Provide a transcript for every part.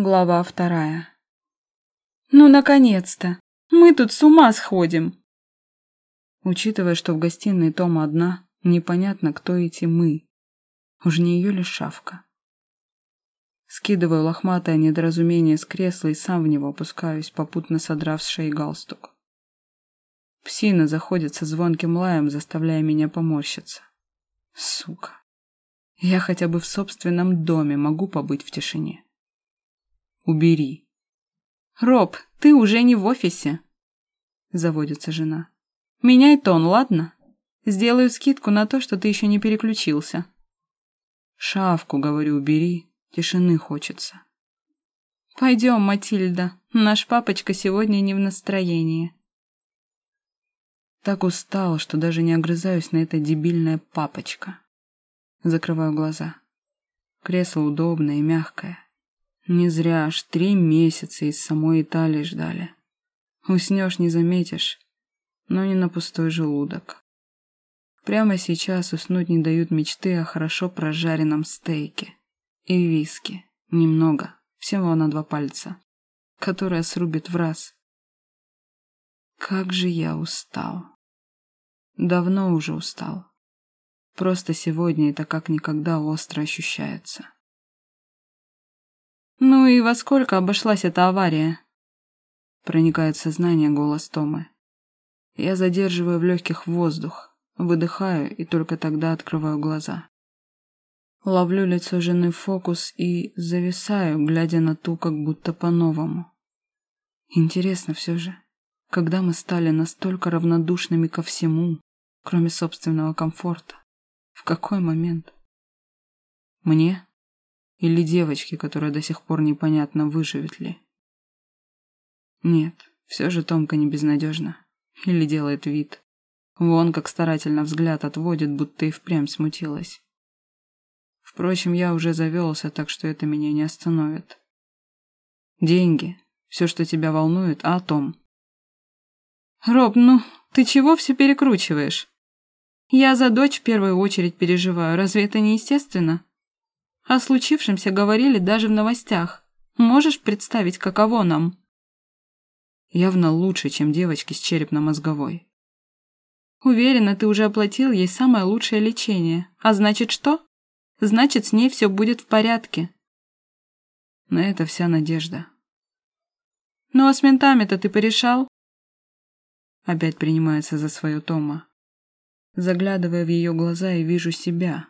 Глава вторая. «Ну, наконец-то! Мы тут с ума сходим!» Учитывая, что в гостиной Тома одна, непонятно, кто эти «мы». Уж не ее ли шавка? Скидываю лохматое недоразумение с кресла и сам в него опускаюсь, попутно содрав с шеи галстук. Псина заходит со звонким лаем, заставляя меня поморщиться. Сука. Я хотя бы в собственном доме могу побыть в тишине. Убери. Роб, ты уже не в офисе. Заводится жена. Меняй тон, ладно? Сделаю скидку на то, что ты еще не переключился. Шавку, говорю, убери. Тишины хочется. Пойдем, Матильда. Наш папочка сегодня не в настроении. Так устал, что даже не огрызаюсь на это дебильное папочка. Закрываю глаза. Кресло удобное и мягкое. Не зря аж три месяца из самой Италии ждали. Уснешь, не заметишь, но не на пустой желудок. Прямо сейчас уснуть не дают мечты о хорошо прожаренном стейке и виски. Немного, всего на два пальца, которая срубит в раз. Как же я устал. Давно уже устал. Просто сегодня это как никогда остро ощущается. «Ну и во сколько обошлась эта авария?» Проникает в сознание голос Томы. Я задерживаю в легких воздух, выдыхаю и только тогда открываю глаза. Ловлю лицо жены в фокус и зависаю, глядя на ту как будто по-новому. Интересно все же, когда мы стали настолько равнодушными ко всему, кроме собственного комфорта. В какой момент? Мне? Или девочке, которая до сих пор непонятно, выживет ли? Нет, все же Томка не безнадежна. Или делает вид. Вон как старательно взгляд отводит, будто и впрямь смутилась. Впрочем, я уже завелся, так что это меня не остановит. Деньги. Все, что тебя волнует, а о том. Роб, ну, ты чего все перекручиваешь? Я за дочь в первую очередь переживаю, разве это не естественно? О случившемся говорили даже в новостях. Можешь представить, каково нам? Явно лучше, чем девочки с черепно-мозговой. Уверена, ты уже оплатил ей самое лучшее лечение. А значит что? Значит, с ней все будет в порядке. На это вся надежда. Ну а с ментами-то ты порешал? Опять принимается за свою Тома. Заглядывая в ее глаза, и вижу себя.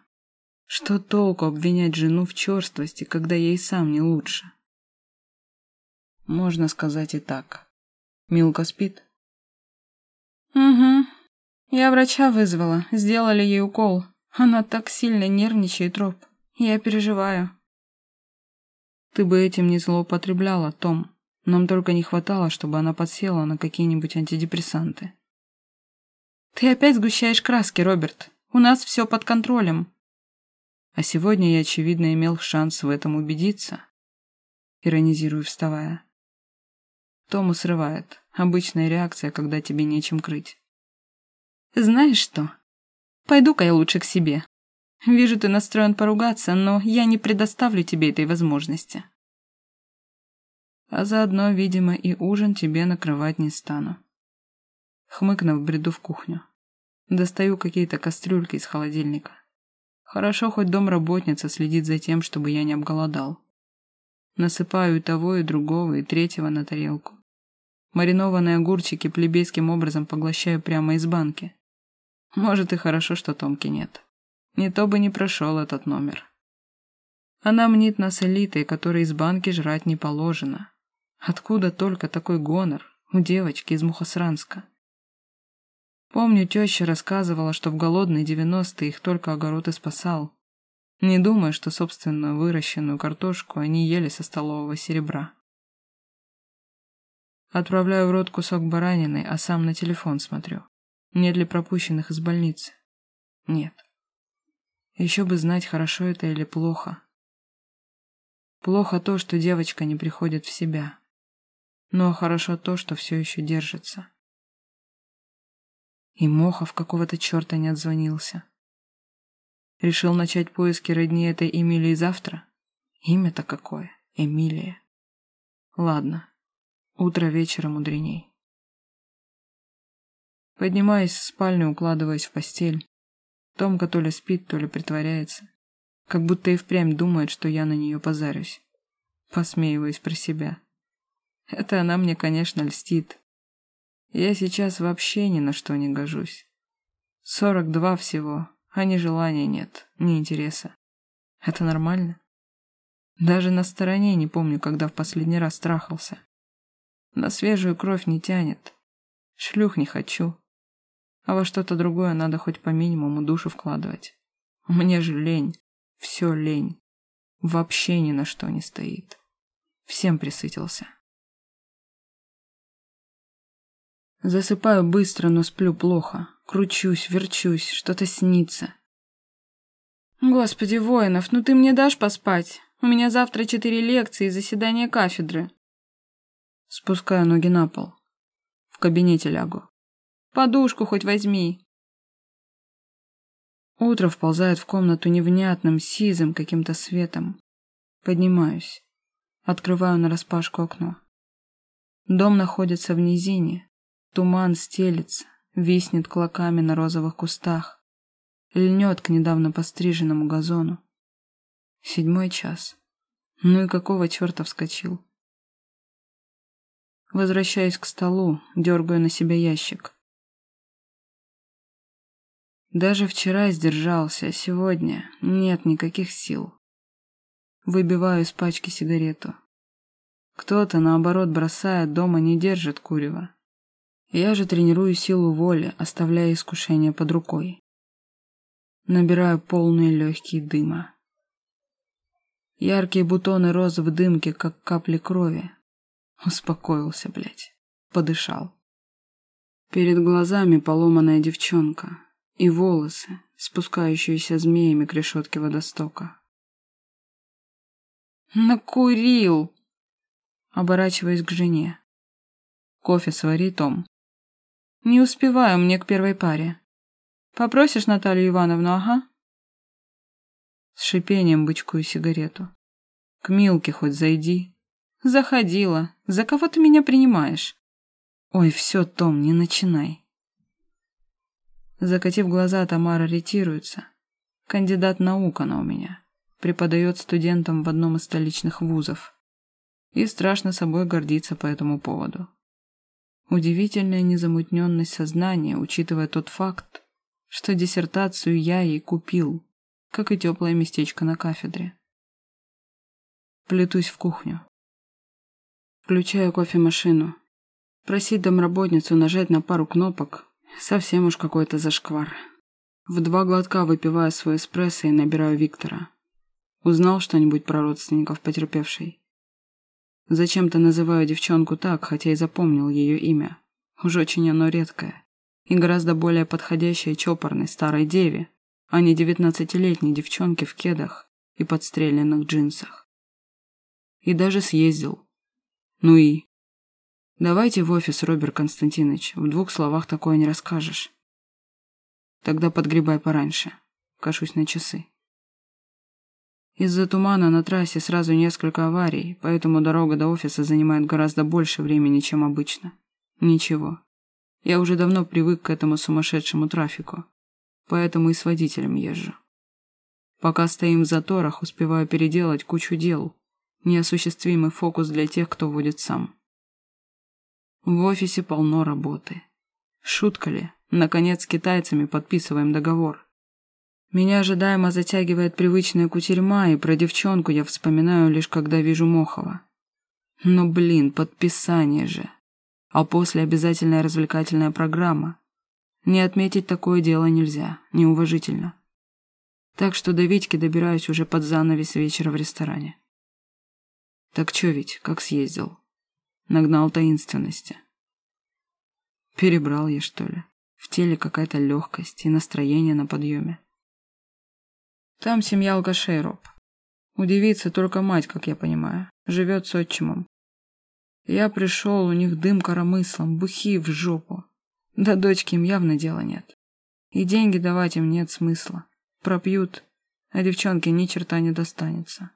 Что толку обвинять жену в черствости, когда ей сам не лучше? Можно сказать и так. Милка спит? Угу. Я врача вызвала, сделали ей укол. Она так сильно нервничает, Роб. Я переживаю. Ты бы этим не злоупотребляла, Том. Нам только не хватало, чтобы она подсела на какие-нибудь антидепрессанты. Ты опять сгущаешь краски, Роберт. У нас все под контролем. А сегодня я, очевидно, имел шанс в этом убедиться. Иронизирую, вставая. Тому срывает. Обычная реакция, когда тебе нечем крыть. Знаешь что? Пойду-ка я лучше к себе. Вижу, ты настроен поругаться, но я не предоставлю тебе этой возможности. А заодно, видимо, и ужин тебе накрывать не стану. Хмыкнув, бреду в кухню. Достаю какие-то кастрюльки из холодильника. Хорошо, хоть домработница следит за тем, чтобы я не обголодал. Насыпаю и того, и другого, и третьего на тарелку. Маринованные огурчики плебейским образом поглощаю прямо из банки. Может, и хорошо, что Томки нет. Не то бы не прошел этот номер. Она мнит нас элитой, которой из банки жрать не положено. Откуда только такой гонор у девочки из Мухосранска? Помню, теща рассказывала, что в голодные девяностые их только огород и спасал. Не думая, что собственную выращенную картошку они ели со столового серебра. Отправляю в рот кусок баранины, а сам на телефон смотрю. Нет ли пропущенных из больницы? Нет. Еще бы знать, хорошо это или плохо. Плохо то, что девочка не приходит в себя. Но хорошо то, что все еще держится. И Мохов какого-то черта не отзвонился. Решил начать поиски родни этой Эмилии завтра? Имя-то какое? Эмилия. Ладно. Утро вечера мудреней. Поднимаясь в спальню, укладываясь в постель. Томка то ли спит, то ли притворяется. Как будто и впрямь думает, что я на нее позарюсь. Посмеиваюсь про себя. Это она мне, конечно, льстит. Я сейчас вообще ни на что не гожусь. Сорок два всего, а ни желания нет, ни интереса. Это нормально? Даже на стороне не помню, когда в последний раз трахался. На свежую кровь не тянет. Шлюх не хочу. А во что-то другое надо хоть по минимуму душу вкладывать. Мне же лень. Все лень. Вообще ни на что не стоит. Всем присытился. Засыпаю быстро, но сплю плохо. Кручусь, верчусь, что-то снится. Господи, Воинов, ну ты мне дашь поспать? У меня завтра четыре лекции и заседание кафедры. Спускаю ноги на пол. В кабинете лягу. Подушку хоть возьми. Утро вползает в комнату невнятным, сизым каким-то светом. Поднимаюсь. Открываю нараспашку окно. Дом находится в низине. Туман стелится, виснет клоками на розовых кустах. Льнет к недавно постриженному газону. Седьмой час. Ну и какого черта вскочил? Возвращаюсь к столу, дергаю на себя ящик. Даже вчера сдержался, а сегодня нет никаких сил. Выбиваю из пачки сигарету. Кто-то, наоборот, бросает, дома не держит курева. Я же тренирую силу воли, оставляя искушение под рукой. Набираю полные легкие дыма. Яркие бутоны роз в дымке, как капли крови. Успокоился, блядь. Подышал. Перед глазами поломанная девчонка и волосы, спускающиеся змеями к решетке водостока. «Накурил!» Оборачиваясь к жене. «Кофе свари, Том». «Не успеваю мне к первой паре. Попросишь Наталью Ивановну, ага?» С шипением бычкую сигарету. К Милке хоть зайди. Заходила. За кого ты меня принимаешь? Ой, все, Том, не начинай. Закатив глаза, Тамара ретируется. Кандидат наук она у меня. Преподает студентам в одном из столичных вузов. И страшно собой гордится по этому поводу. Удивительная незамутненность сознания, учитывая тот факт, что диссертацию я ей купил как и теплое местечко на кафедре. Плетусь в кухню. Включаю кофемашину. Просить домработницу нажать на пару кнопок – совсем уж какой-то зашквар. В два глотка выпиваю свой эспрессо и набираю Виктора. Узнал что-нибудь про родственников потерпевшей? Зачем-то называю девчонку так, хотя и запомнил ее имя. Уж очень оно редкое. И гораздо более подходящее чопорной старой деве, а не девятнадцатилетней девчонке в кедах и подстреленных джинсах. И даже съездил. Ну и? Давайте в офис, Роберт Константинович, в двух словах такое не расскажешь. Тогда подгребай пораньше. Кашусь на часы. Из-за тумана на трассе сразу несколько аварий, поэтому дорога до офиса занимает гораздо больше времени, чем обычно. Ничего. Я уже давно привык к этому сумасшедшему трафику поэтому и с водителем езжу. Пока стоим в заторах, успеваю переделать кучу дел. Неосуществимый фокус для тех, кто водит сам. В офисе полно работы. Шутка ли? Наконец с китайцами подписываем договор. Меня ожидаемо затягивает привычная кутерьма, и про девчонку я вспоминаю лишь когда вижу Мохова. Но, блин, подписание же. А после обязательная развлекательная программа. Не отметить такое дело нельзя, неуважительно. Так что до Витьки добираюсь уже под занавес вечера в ресторане. Так чё ведь, как съездил? Нагнал таинственности. Перебрал я, что ли? В теле какая-то легкость и настроение на подъеме. Там семья алкашей, Роб. Удивится только мать, как я понимаю. Живет с отчимом. Я пришел, у них дым коромыслом, бухи в жопу. Да дочки им явно дела нет. И деньги давать им нет смысла. Пропьют, а девчонке ни черта не достанется.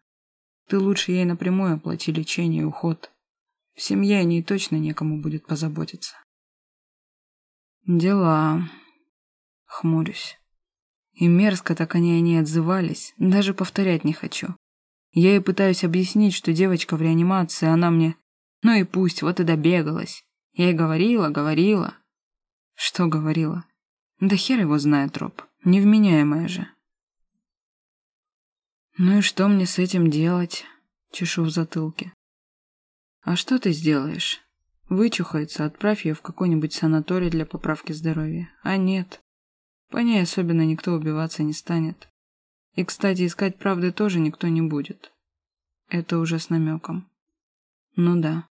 Ты лучше ей напрямую оплати лечение и уход. В семье о ней точно некому будет позаботиться. Дела. Хмурюсь. И мерзко так они о ней отзывались, даже повторять не хочу. Я ей пытаюсь объяснить, что девочка в реанимации, она мне... Ну и пусть, вот и добегалась. Я ей говорила, говорила. Что говорила? Да хер его знает, Роб. Невменяемая же. Ну и что мне с этим делать? Чешу в затылке. А что ты сделаешь? Вычухается, отправь ее в какой-нибудь санаторий для поправки здоровья. А нет. По ней особенно никто убиваться не станет. И, кстати, искать правды тоже никто не будет. Это уже с намеком. Ну да.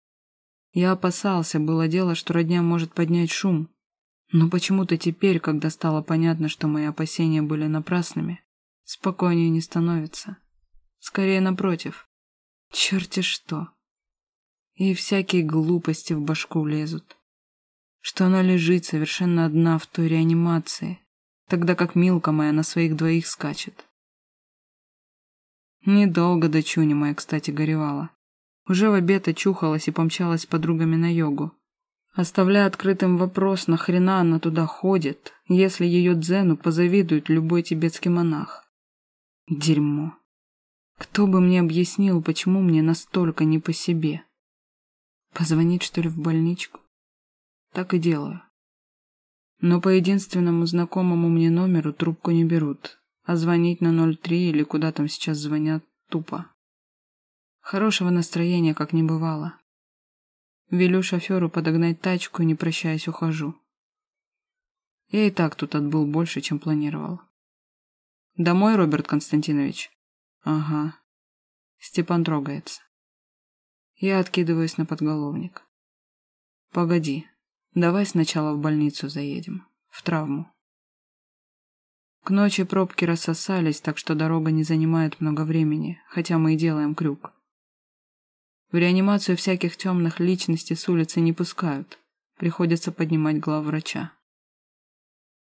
Я опасался, было дело, что родня может поднять шум. Но почему-то теперь, когда стало понятно, что мои опасения были напрасными, спокойнее не становится. Скорее напротив. Черти что. И всякие глупости в башку лезут. Что она лежит совершенно одна в той реанимации, тогда как Милка моя на своих двоих скачет. Недолго дочуня моя, кстати, горевала. Уже в обед очухалась и помчалась с подругами на йогу. Оставляя открытым вопрос, нахрена она туда ходит, если ее дзену позавидует любой тибетский монах. Дерьмо. Кто бы мне объяснил, почему мне настолько не по себе? Позвонить, что ли, в больничку? Так и делаю. Но по единственному знакомому мне номеру трубку не берут, а звонить на 03 или куда там сейчас звонят тупо. Хорошего настроения как не бывало. Велю шоферу подогнать тачку и, не прощаясь, ухожу. Я и так тут отбыл больше, чем планировал. Домой, Роберт Константинович? Ага. Степан трогается. Я откидываюсь на подголовник. Погоди. Давай сначала в больницу заедем. В травму. К ночи пробки рассосались, так что дорога не занимает много времени, хотя мы и делаем крюк. В реанимацию всяких темных личностей с улицы не пускают. Приходится поднимать главврача.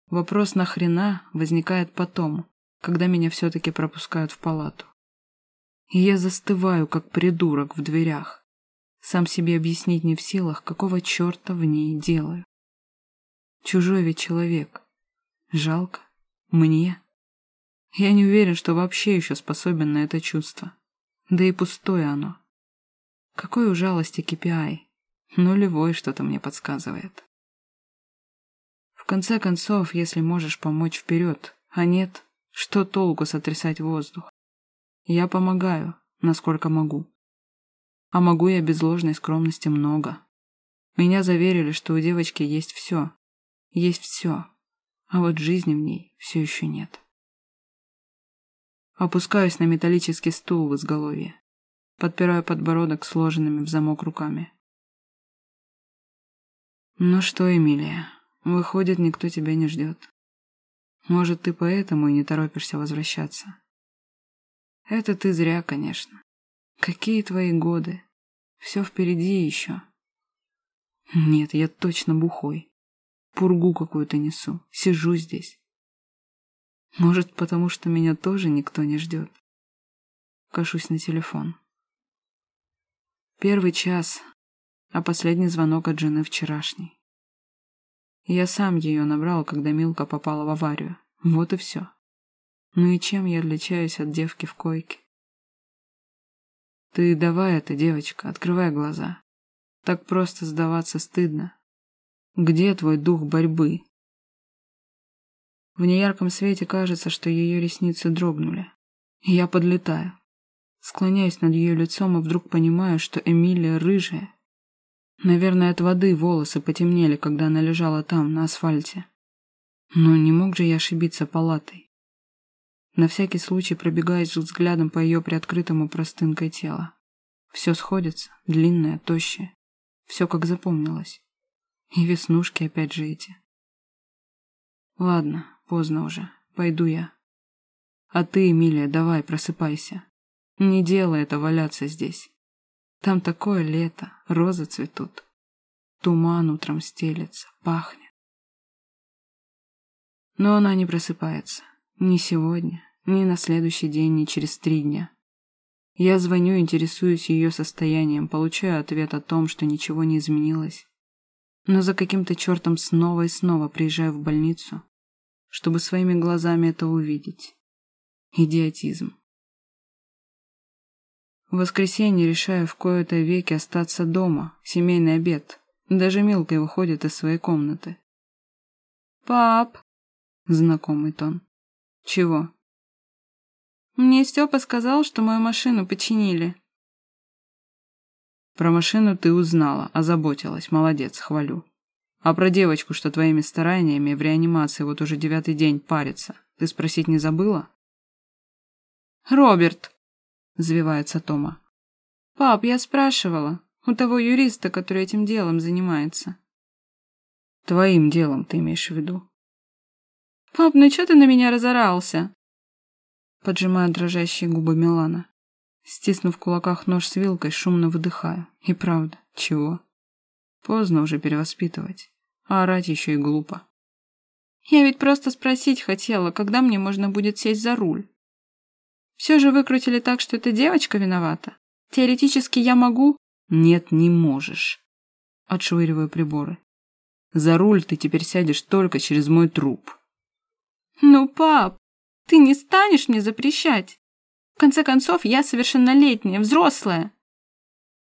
Вопрос «нахрена» возникает потом, когда меня все-таки пропускают в палату. И я застываю, как придурок в дверях. Сам себе объяснить не в силах, какого черта в ней делаю. Чужой ведь человек. Жалко. Мне. Я не уверен, что вообще еще способен на это чувство. Да и пустое оно. Какой у жалости KPI? Нулевой что-то мне подсказывает. В конце концов, если можешь помочь вперед, а нет, что толку сотрясать воздух? Я помогаю, насколько могу. А могу я без ложной скромности много. Меня заверили, что у девочки есть все. Есть все. А вот жизни в ней все еще нет. Опускаюсь на металлический стул в изголовье подпирая подбородок сложенными в замок руками. «Ну что, Эмилия, выходит, никто тебя не ждет. Может, ты поэтому и не торопишься возвращаться? Это ты зря, конечно. Какие твои годы? Все впереди еще. Нет, я точно бухой. Пургу какую-то несу. Сижу здесь. Может, потому что меня тоже никто не ждет. Кашусь на телефон. Первый час, а последний звонок от жены вчерашний. Я сам ее набрал, когда Милка попала в аварию. Вот и все. Ну и чем я отличаюсь от девки в койке? Ты давай это, девочка, открывай глаза. Так просто сдаваться стыдно. Где твой дух борьбы? В неярком свете кажется, что ее ресницы дрогнули. Я подлетаю. Склоняюсь над ее лицом и вдруг понимаю, что Эмилия рыжая. Наверное, от воды волосы потемнели, когда она лежала там, на асфальте. Но не мог же я ошибиться палатой. На всякий случай пробегаюсь взглядом по ее приоткрытому простынкой тела. Все сходится, длинное, тощее. Все как запомнилось. И веснушки опять же эти. Ладно, поздно уже. Пойду я. А ты, Эмилия, давай, просыпайся. Не делай это валяться здесь. Там такое лето, розы цветут. Туман утром стелется, пахнет. Но она не просыпается. Ни сегодня, ни на следующий день, ни через три дня. Я звоню, интересуюсь ее состоянием, получаю ответ о том, что ничего не изменилось. Но за каким-то чертом снова и снова приезжаю в больницу, чтобы своими глазами это увидеть. Идиотизм. В воскресенье решаю в кои-то веки остаться дома, семейный обед. Даже Милка выходит из своей комнаты. «Пап!» — знакомый тон. «Чего?» «Мне Степа сказал, что мою машину починили». «Про машину ты узнала, озаботилась, молодец, хвалю. А про девочку, что твоими стараниями в реанимации вот уже девятый день парится, ты спросить не забыла?» «Роберт!» — взвивается Тома. «Пап, я спрашивала. У того юриста, который этим делом занимается». «Твоим делом ты имеешь в виду?» «Пап, ну что ты на меня разорался?» Поджимая дрожащие губы Милана. Стиснув в кулаках нож с вилкой, шумно выдыхаю. И правда, чего? Поздно уже перевоспитывать. А орать еще и глупо. Я ведь просто спросить хотела, когда мне можно будет сесть за руль. Все же выкрутили так, что эта девочка виновата. Теоретически я могу... Нет, не можешь. Отшвыриваю приборы. За руль ты теперь сядешь только через мой труп. Ну, пап, ты не станешь мне запрещать. В конце концов, я совершеннолетняя, взрослая.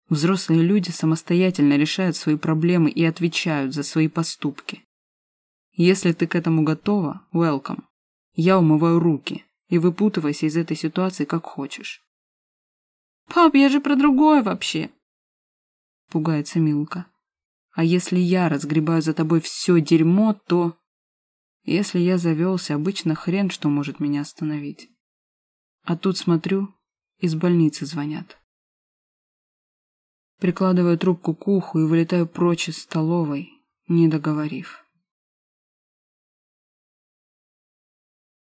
Взрослые люди самостоятельно решают свои проблемы и отвечают за свои поступки. Если ты к этому готова, welcome. Я умываю руки и выпутывайся из этой ситуации как хочешь. Пап, я же про другое вообще. Пугается Милка. А если я разгребаю за тобой все дерьмо, то... Если я завелся, обычно хрен что может меня остановить. А тут смотрю, из больницы звонят. Прикладываю трубку к уху и вылетаю прочь из столовой, не договорив.